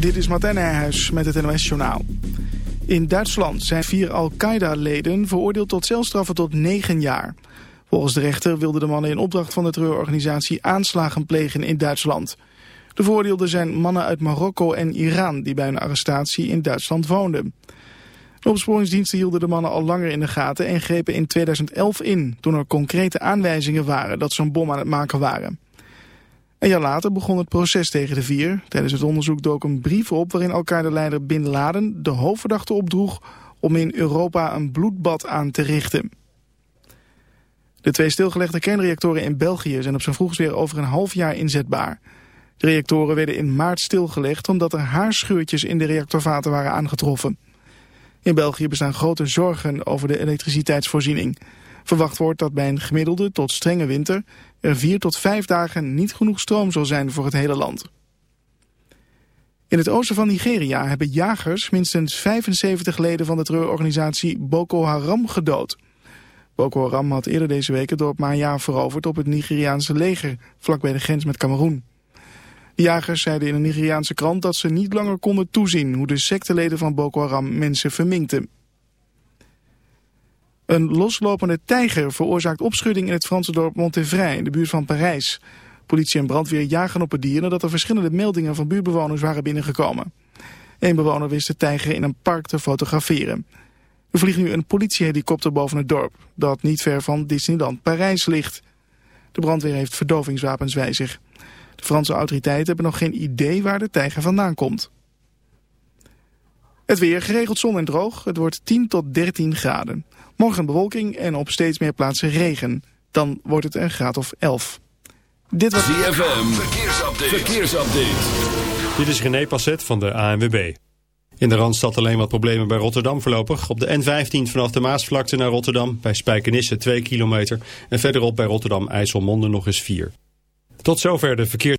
Dit is Martijn Nijhuis met het NOS Journaal. In Duitsland zijn vier Al-Qaeda-leden veroordeeld tot celstraffen tot negen jaar. Volgens de rechter wilden de mannen in opdracht van de terreurorganisatie aanslagen plegen in Duitsland. De veroordeelden zijn mannen uit Marokko en Iran die bij een arrestatie in Duitsland woonden. De opsporingsdiensten hielden de mannen al langer in de gaten en grepen in 2011 in... toen er concrete aanwijzingen waren dat ze een bom aan het maken waren. Een jaar later begon het proces tegen de vier. Tijdens het onderzoek dook een brief op waarin Al-Qaeda-leider Bin Laden de hoofdverdachte opdroeg om in Europa een bloedbad aan te richten. De twee stilgelegde kernreactoren in België zijn op zijn vroegst weer over een half jaar inzetbaar. De reactoren werden in maart stilgelegd omdat er haarscheurtjes in de reactorvaten waren aangetroffen. In België bestaan grote zorgen over de elektriciteitsvoorziening. Verwacht wordt dat bij een gemiddelde tot strenge winter er vier tot vijf dagen niet genoeg stroom zal zijn voor het hele land. In het oosten van Nigeria hebben jagers minstens 75 leden van de terreurorganisatie Boko Haram gedood. Boko Haram had eerder deze week het dorp Maya veroverd op het Nigeriaanse leger, vlakbij de grens met Cameroen. De jagers zeiden in een Nigeriaanse krant dat ze niet langer konden toezien hoe de secteleden van Boko Haram mensen verminkten. Een loslopende tijger veroorzaakt opschudding in het Franse dorp Montévray in de buurt van Parijs. Politie en brandweer jagen op het dier nadat er verschillende meldingen van buurtbewoners waren binnengekomen. Een bewoner wist de tijger in een park te fotograferen. Er vliegt nu een politiehelikopter boven het dorp, dat niet ver van Disneyland Parijs ligt. De brandweer heeft verdovingswapens bij zich. De Franse autoriteiten hebben nog geen idee waar de tijger vandaan komt. Het weer geregeld zon en droog. Het wordt 10 tot 13 graden. Morgen bewolking en op steeds meer plaatsen regen. Dan wordt het een graad of 11. Dit was ZFM. Verkeersupdate. Verkeersupdate. Dit is René Passet van de ANWB. In de Randstad alleen wat problemen bij Rotterdam voorlopig. Op de N15 vanaf de Maasvlakte naar Rotterdam bij Spijkenisse 2 kilometer. En verderop bij Rotterdam IJsselmonde nog eens 4. Tot zover de verkeer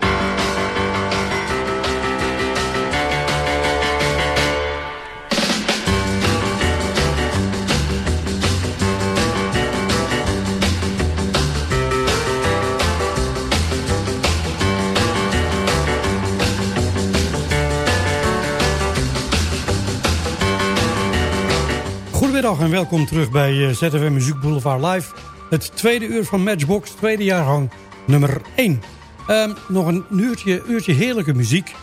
Goedemiddag en welkom terug bij eh, ZFM Muziek Boulevard Live. Het tweede uur van Matchbox, tweede jaargang nummer 1. Um, nog een uurtje, uurtje heerlijke muziek.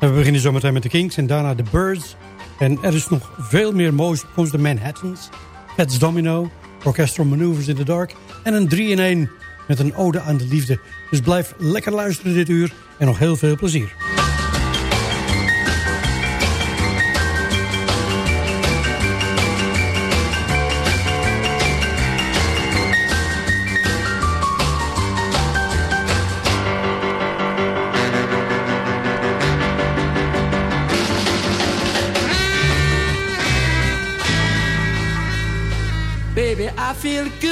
We beginnen zometeen met de Kings en daarna de Birds. En er is nog veel meer moois. Komt de Manhattans, Fats Domino, Orchestral Maneuvers in the Dark... en een 3-in-1 met een ode aan de liefde. Dus blijf lekker luisteren dit uur en nog heel veel plezier. I feel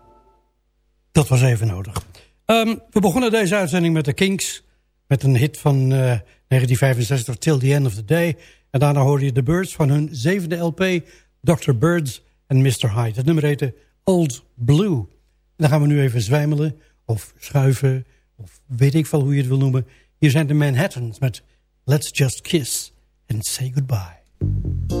Dat was even nodig. Um, we begonnen deze uitzending met de Kinks. Met een hit van uh, 1965, Till the End of the Day. En daarna hoorde je The Birds van hun zevende LP... Dr. Birds en Mr. Hyde. Het nummer heette Old Blue. En dan gaan we nu even zwijmelen of schuiven... of weet ik veel hoe je het wil noemen. Hier zijn de Manhattans met Let's Just Kiss and Say Goodbye.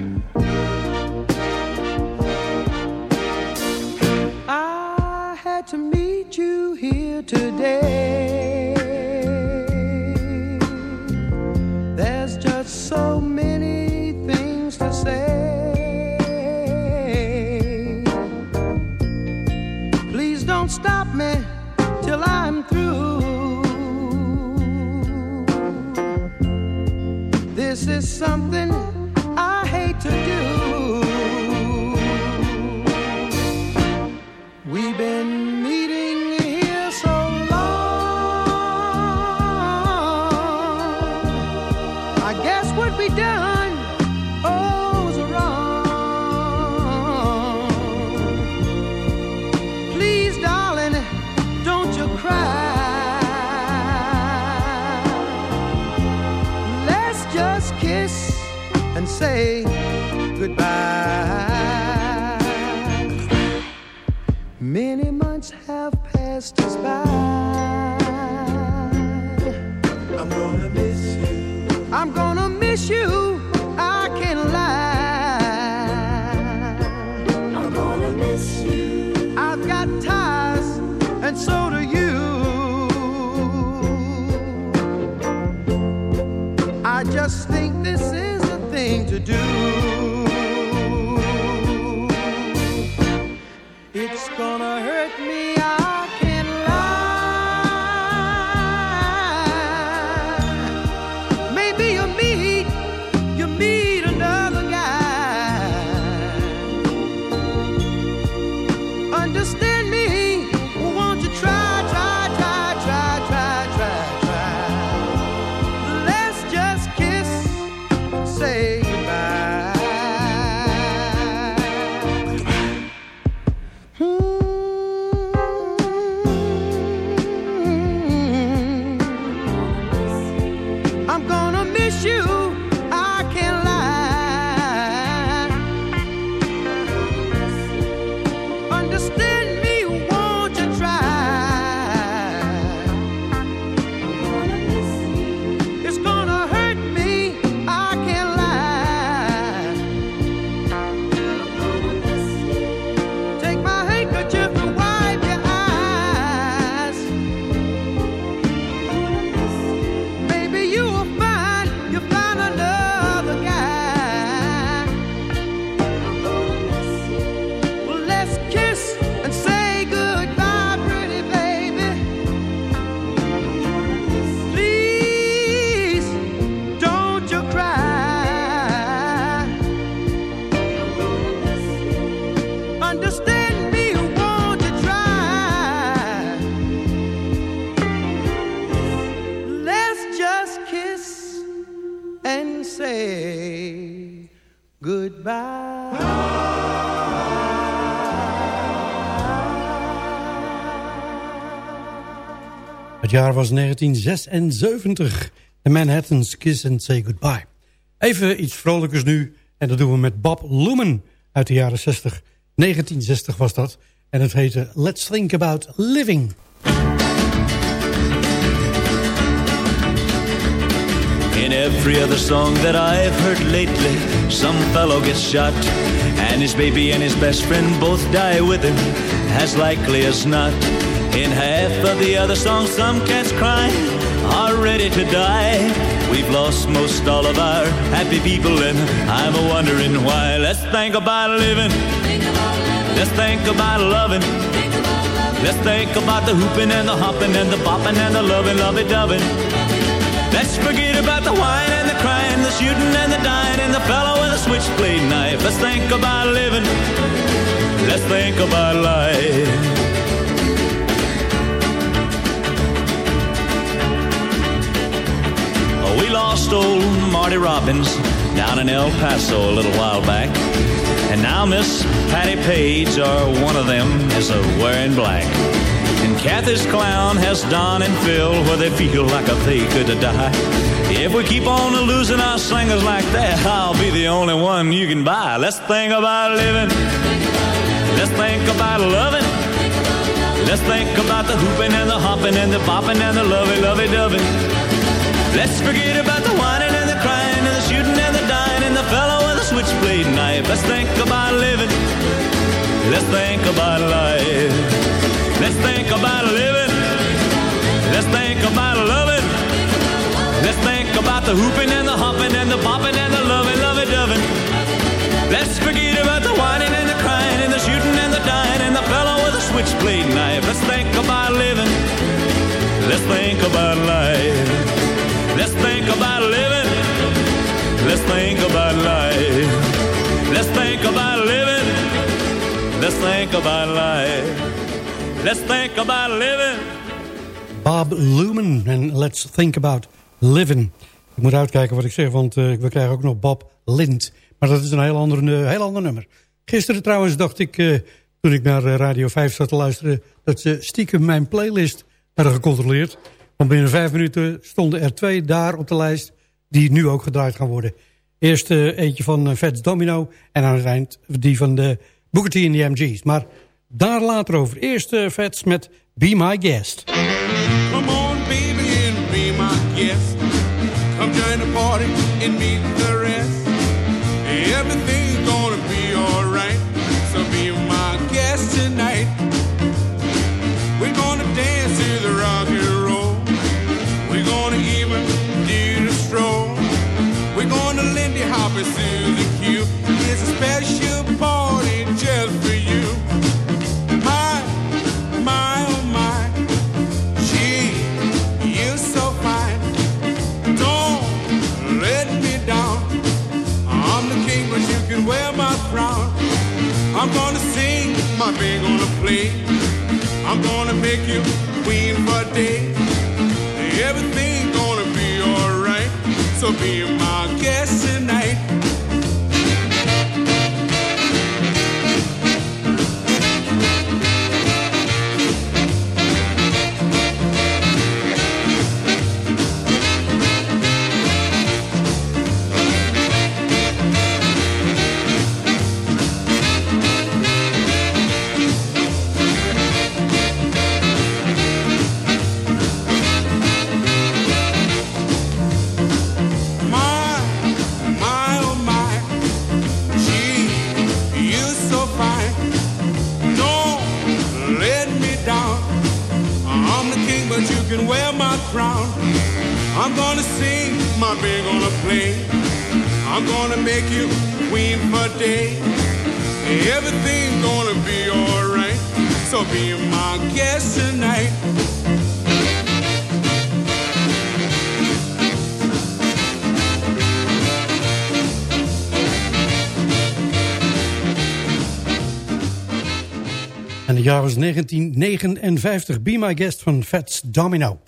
This is something say goodbye. Do. Het jaar was 1976. The Manhattans Kiss and Say Goodbye. Even iets vrolijkers nu. En dat doen we met Bob Lumen uit de jaren 60. 1960 was dat. En het heette Let's Think About Living. In every other song that I've heard lately, some fellow gets shot, and his baby and his best friend both die with him, as likely as not. In half of the other songs, some cats crying are ready to die. We've lost most all of our happy people, and I'm a wondering why. Let's think about living. Let's think about loving. Let's think about the hooping and the hopping and the bopping and the loving, lovey doving. Let's forget about the wine and the crying, the shooting and the dying, and the fellow with a switchblade knife. Let's think about living. Let's think about life. Old Marty Robbins down in El Paso a little while back. And now Miss Patty Page, or one of them, is a wearing black. And Kathy's clown has Don and Phil where they feel like a they could die. If we keep on losing our singers like that, I'll be the only one you can buy. Let's think about living. Let's think about loving. Let's think about the hooping and the hopping and the bopping and the lovey, lovey, dovey. Let's forget about the whining and the crying and the shooting and the dying and the fellow with a switchblade knife. Let's think about living. Let's think about life. Let's think about living. Let's think about loving. Let's think about the hooping and the hopping and the bopping and the loving, lovey doving. Let's forget about the whining and the crying and the shooting and the dying and the fellow with a switchblade knife. Let's think about living. Let's think about life. Let's think about living. Let's think about life. Let's think about living. Let's think about life. Let's think about living. Bob Lumen en Let's Think About Living. Ik moet uitkijken wat ik zeg, want uh, we krijgen ook nog Bob Lind. Maar dat is een heel ander, uh, heel ander nummer. Gisteren trouwens dacht ik, uh, toen ik naar Radio 5 zat te luisteren... dat ze stiekem mijn playlist hadden gecontroleerd. Want binnen vijf minuten stonden er twee daar op de lijst... die nu ook gedraaid gaan worden. Eerst uh, eentje van uh, Fats Domino en aan het eind die van de Booker T en de MG's. Maar daar later over. Eerst uh, Fats met Be My Guest. Come on baby and be my guest. Come join the party and meet play. I'm gonna make you queen for day. Everything gonna be alright. So be my guest I'm gonna sing, my band gonna play. I'm gonna make you queen for day. Everything's gonna be alright. So be my guest tonight. En het jaar was 1959. Be My Guest van Fats Domino.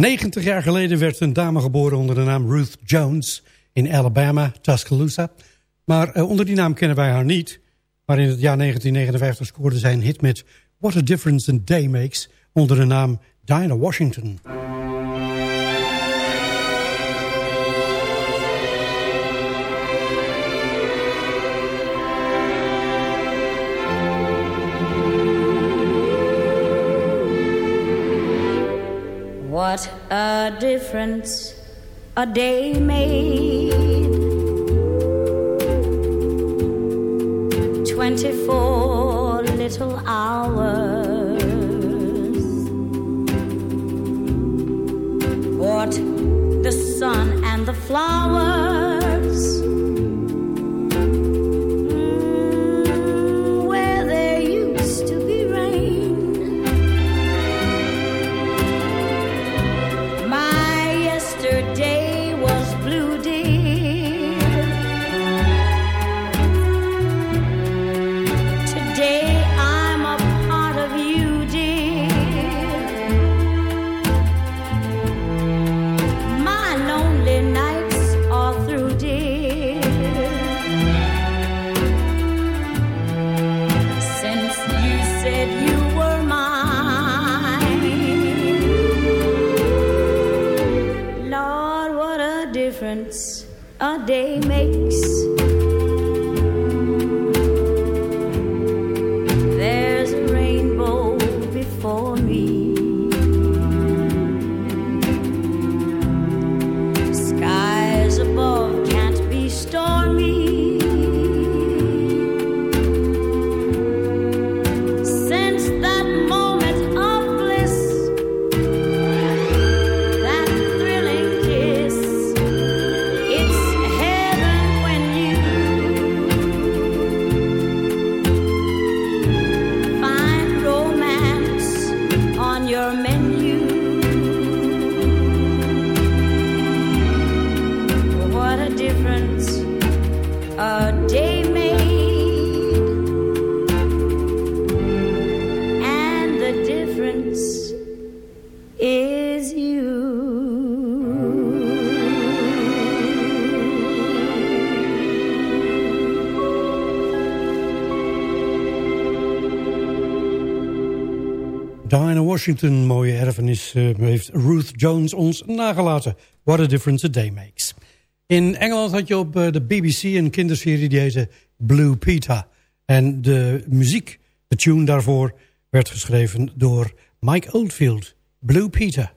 90 jaar geleden werd een dame geboren onder de naam Ruth Jones... in Alabama, Tuscaloosa. Maar uh, onder die naam kennen wij haar niet. Maar in het jaar 1959 scoorde zij een hit met... What a Difference a Day Makes... onder de naam Dinah Washington. What a difference a day made. Twenty-four little hours. What the sun and the flowers. Washington, mooie erfenis, eh, heeft Ruth Jones ons nagelaten. What a difference a day makes. In Engeland had je op eh, de BBC een kinderserie die heette Blue Peter. En de muziek, de tune daarvoor, werd geschreven door Mike Oldfield. Blue Peter.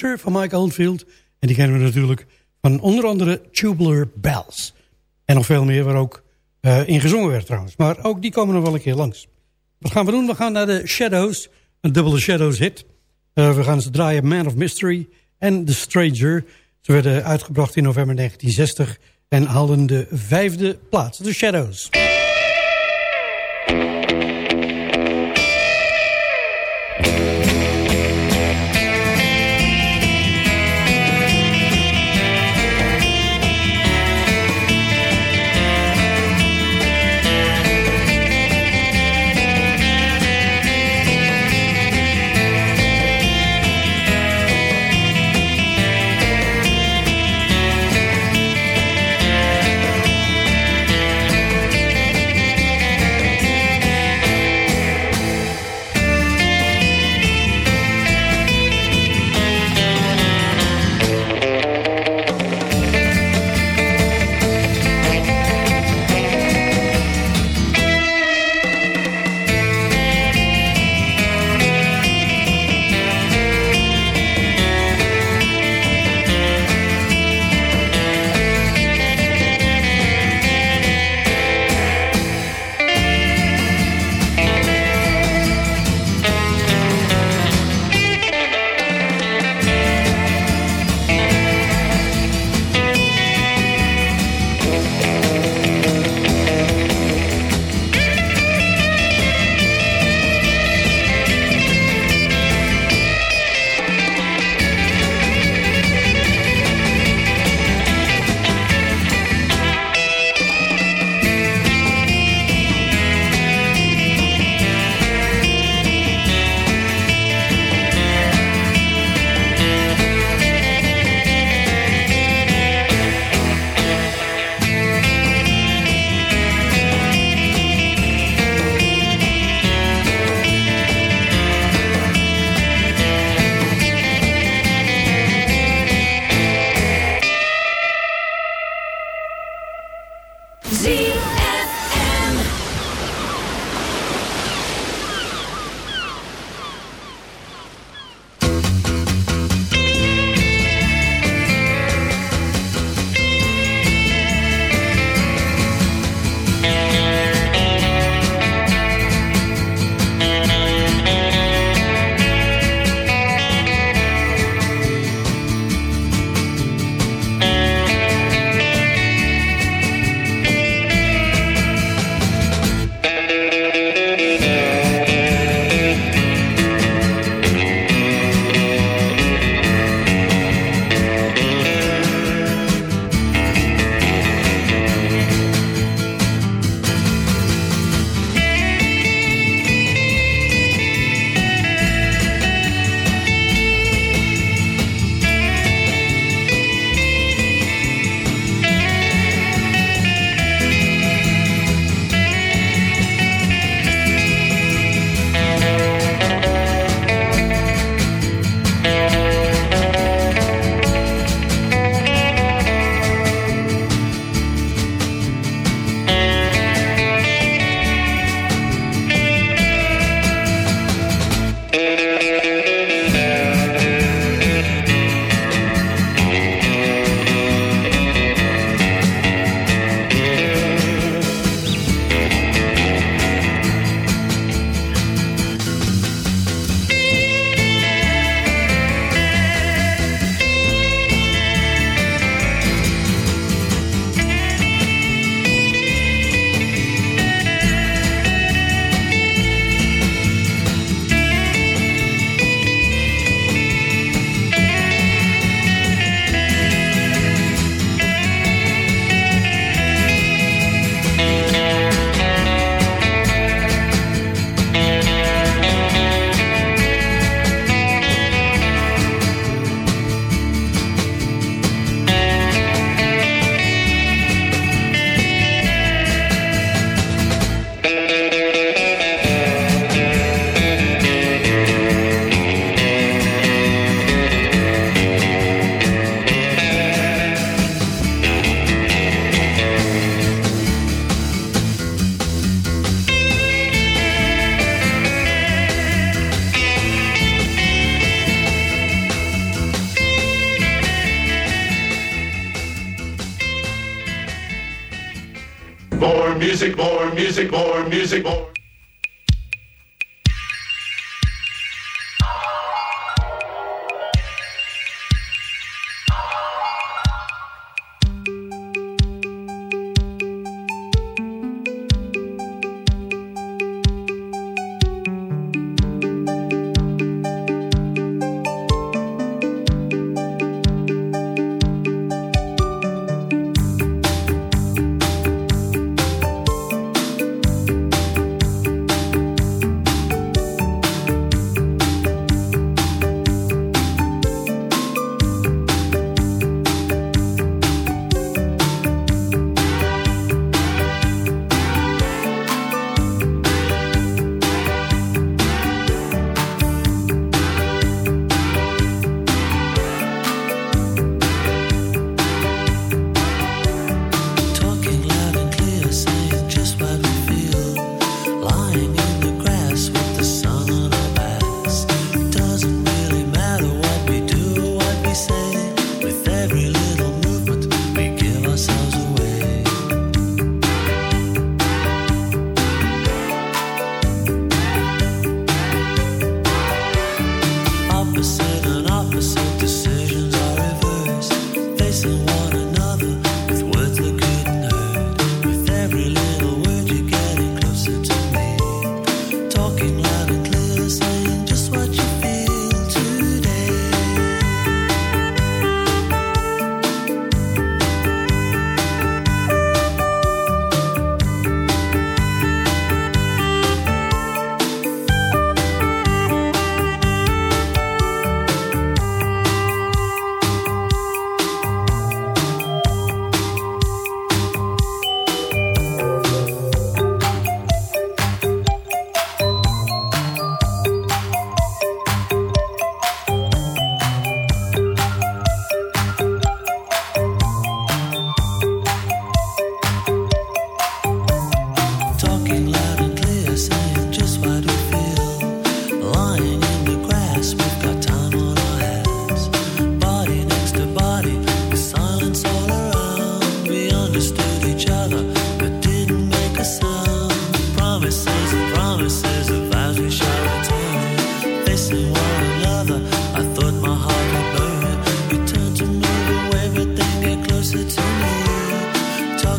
Van Mike Oldfield. En die kennen we natuurlijk van onder andere Tubular Bells. En nog veel meer, waar ook Uh, in gezongen werd trouwens. Maar ook die komen nog wel een keer langs. Wat gaan we doen? We gaan naar de Shadows. Een dubbele Shadows hit. Uh, we gaan ze draaien Man of Mystery en The Stranger. Ze werden uitgebracht in november 1960 en haalden de vijfde plaats. The Shadows.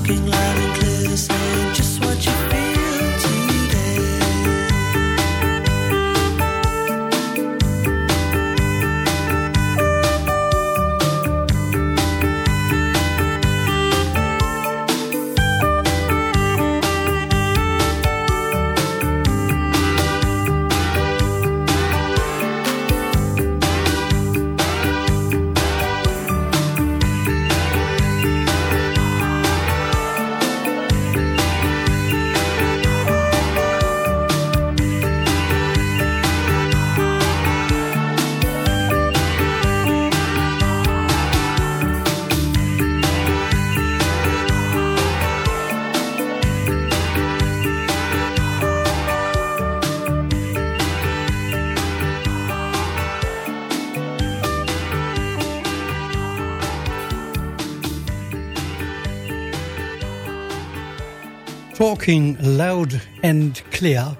Talking loud and clear, Loud and Clear.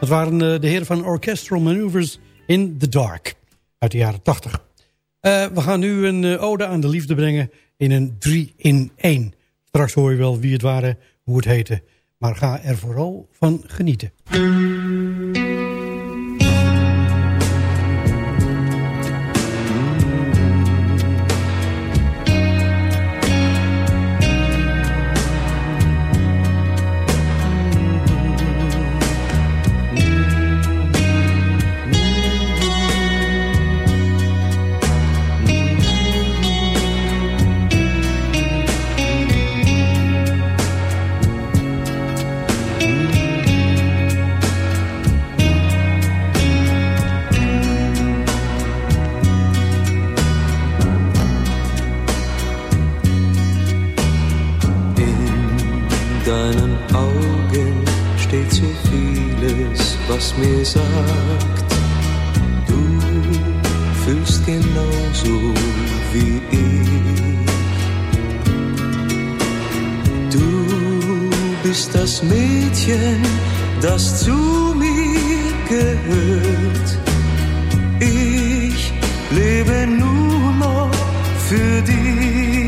Dat waren eh, de heren van Orchestral Maneuvers in the Dark. Uit de jaren 80. Eh, we gaan nu een eh, ode aan de liefde brengen in een 3 in 1. Straks hoor je wel wie het waren, hoe het heette. Maar ga er vooral van genieten. Deinen Augen steht so vieles, was mir sagt, du fühlst genauso wie ich. Du bist bist das Mädchen, das zu mir gehört. Ich lebe nur noch für dich.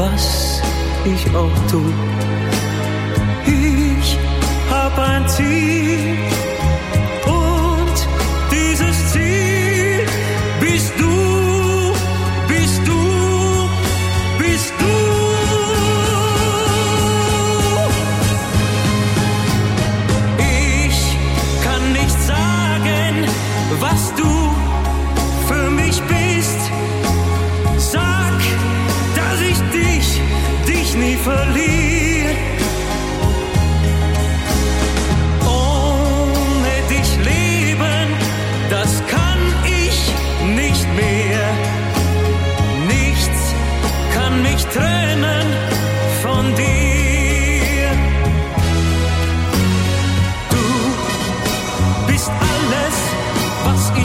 was ich auch tu. Ich hab ein Ziel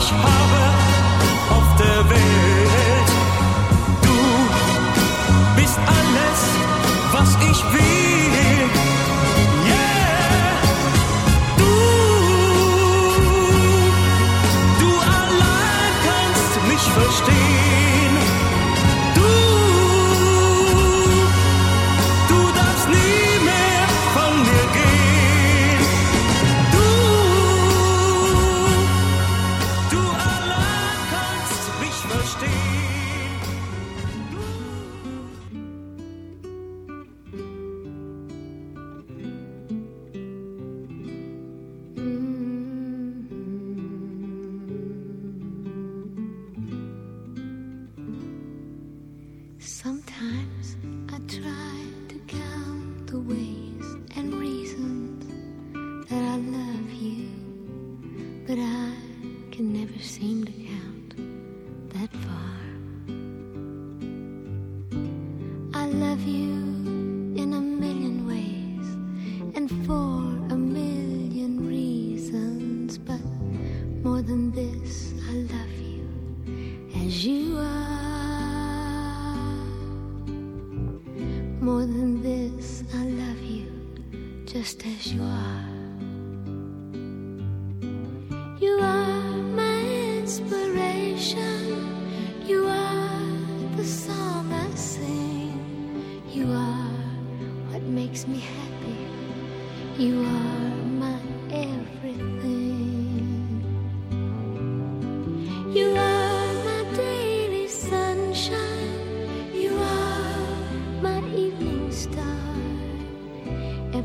ich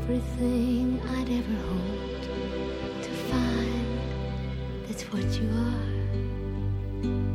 everything I'd ever hoped to find. That's what you are.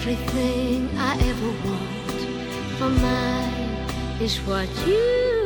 everything I ever want for mine is what you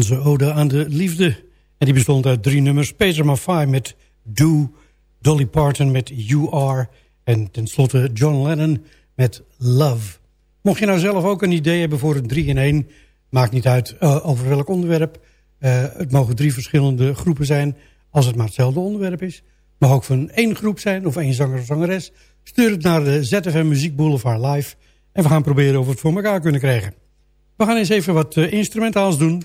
Onze ode aan de liefde. En die bestond uit drie nummers. Peter Maffay met Do. Dolly Parton met You Are. En tenslotte John Lennon met Love. Mocht je nou zelf ook een idee hebben voor een 3 in 1... maakt niet uit eh, over welk onderwerp. Eh, het mogen drie verschillende groepen zijn... als het maar hetzelfde onderwerp is. mag ook van één groep zijn of één zanger of zangeres. Stuur het naar de ZFM Muziek Boulevard Live... en we gaan proberen of we het voor elkaar kunnen krijgen. We gaan eens even wat uh, instrumentaals doen.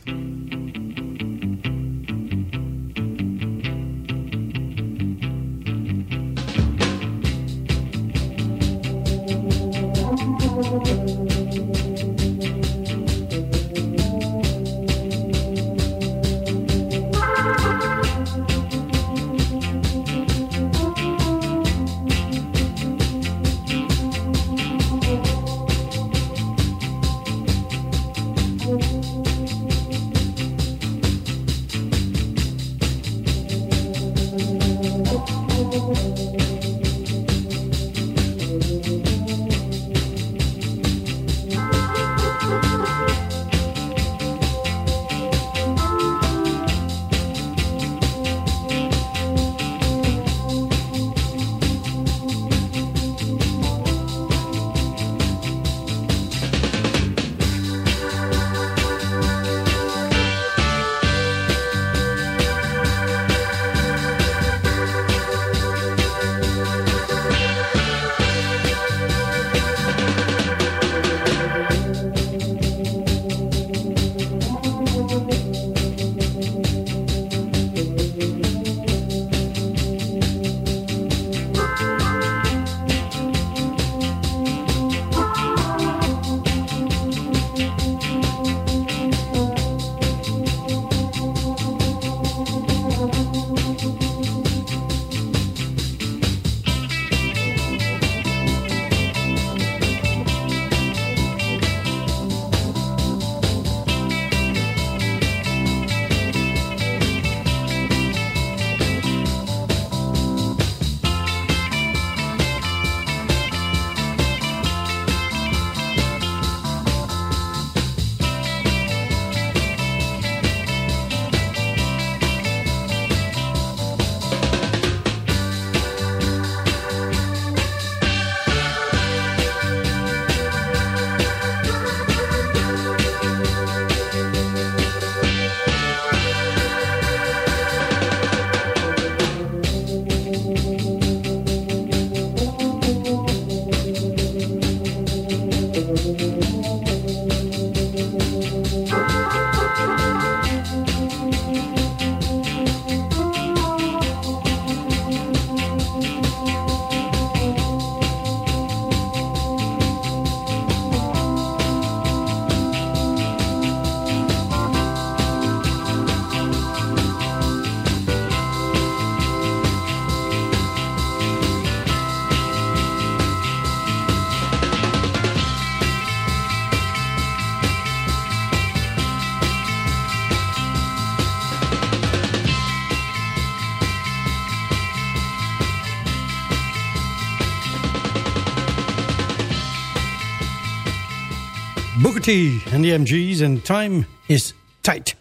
En de MG's en Time is Tight.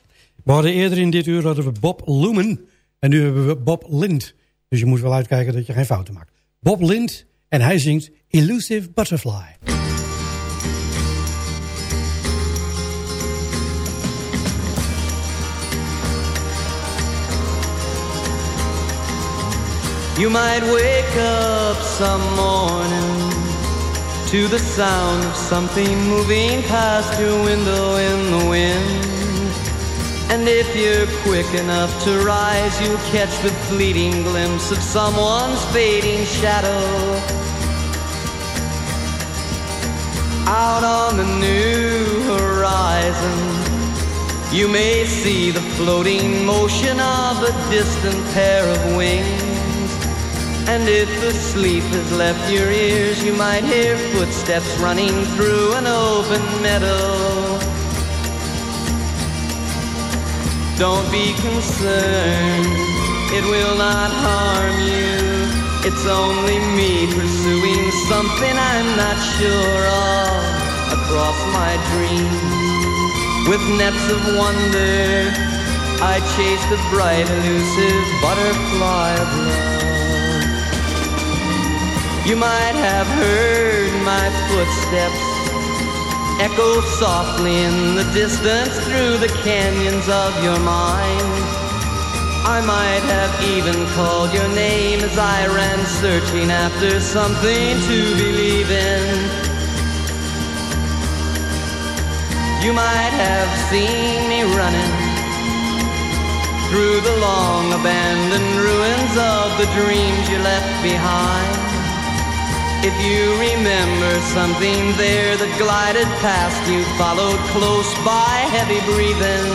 We hadden eerder in dit uur hadden we Bob Lumen en nu hebben we Bob Lind. Dus je moet wel uitkijken dat je geen fouten maakt. Bob Lind en hij zingt Elusive Butterfly. You might wake up some morning to the sound of something moving past your window in the wind. And if you're quick enough to rise, you'll catch the fleeting glimpse of someone's fading shadow. Out on the new horizon, you may see the floating motion of a distant pair of wings. And if the sleep has left your ears, you might hear footsteps running through an open meadow. Don't be concerned, it will not harm you. It's only me pursuing something I'm not sure of across my dreams. With nets of wonder, I chase the bright, elusive butterfly of love. You might have heard my footsteps echo softly in the distance through the canyons of your mind. I might have even called your name as I ran searching after something to believe in. You might have seen me running through the long abandoned ruins of the dreams you left behind. If you remember something there that glided past you, followed close by, heavy breathing.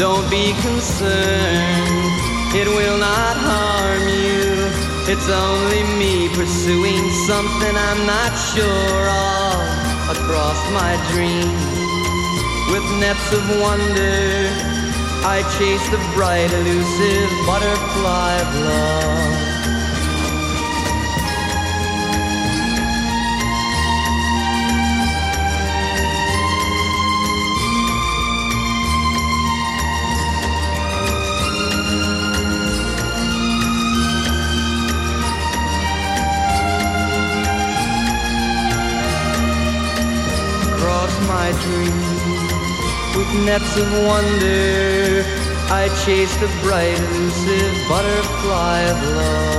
Don't be concerned, it will not harm you. It's only me pursuing something I'm not sure of across my dreams. With nets of wonder, I chase the bright, elusive butterfly of love. With wonder. I chased the bright butterfly of love.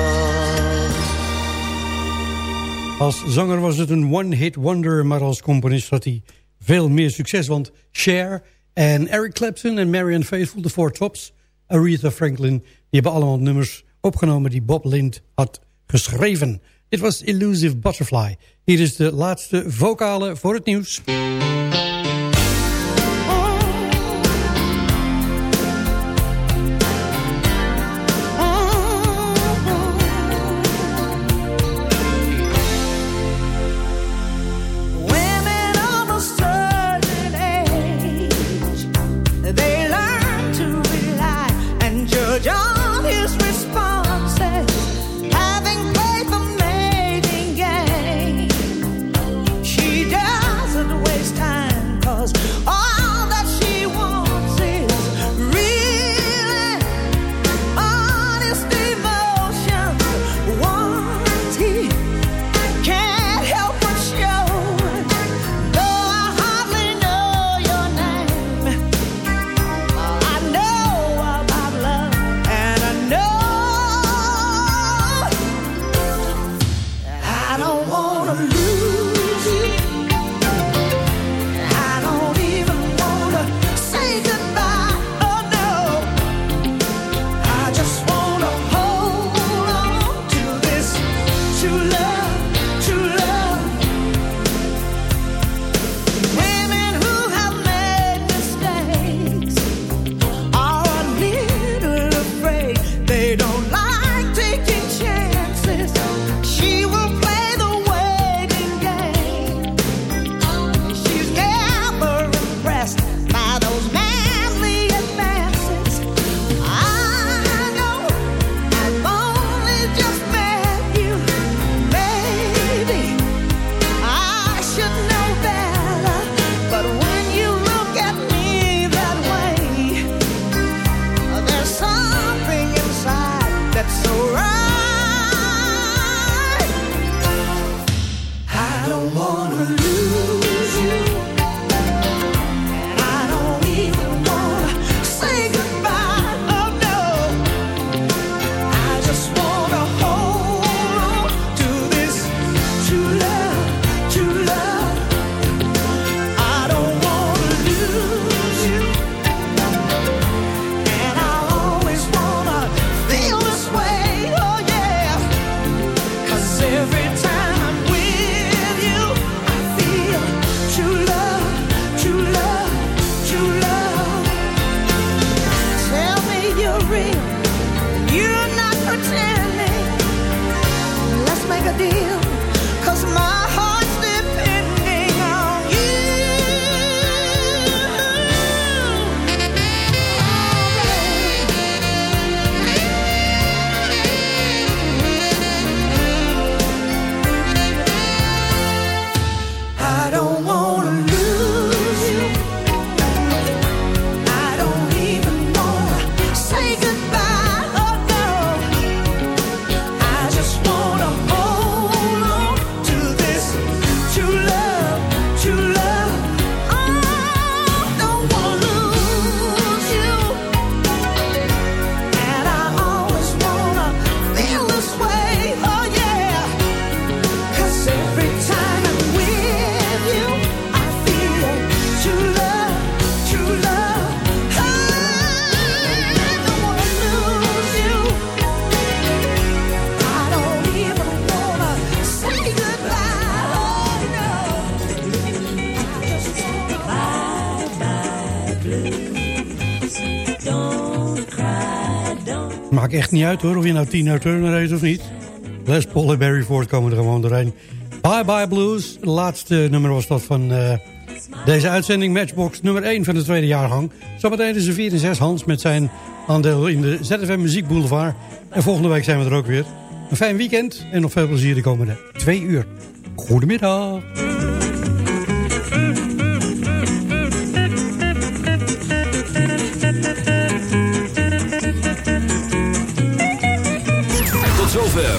Als zanger was het een one-hit wonder, maar als componist had hij veel meer succes. Want Cher en Eric Clapton en Marianne Faithfull, de Four Tops, Aretha Franklin, die hebben allemaal nummers opgenomen die Bob Lind had geschreven. Dit was Elusive Butterfly. Hier is de laatste vocale voor het nieuws. Echt niet uit hoor, of je nou Tina Turner heet of niet. Les Paul en Barry Ford komen er gewoon doorheen. Bye Bye Blues, laatste nummer was dat van uh, deze uitzending. Matchbox nummer 1 van de tweede jaargang. Zometeen is er 4 en 6 Hans met zijn aandeel in de ZFM Muziek Boulevard. En volgende week zijn we er ook weer. Een fijn weekend en nog veel plezier de komende twee uur. Goedemiddag.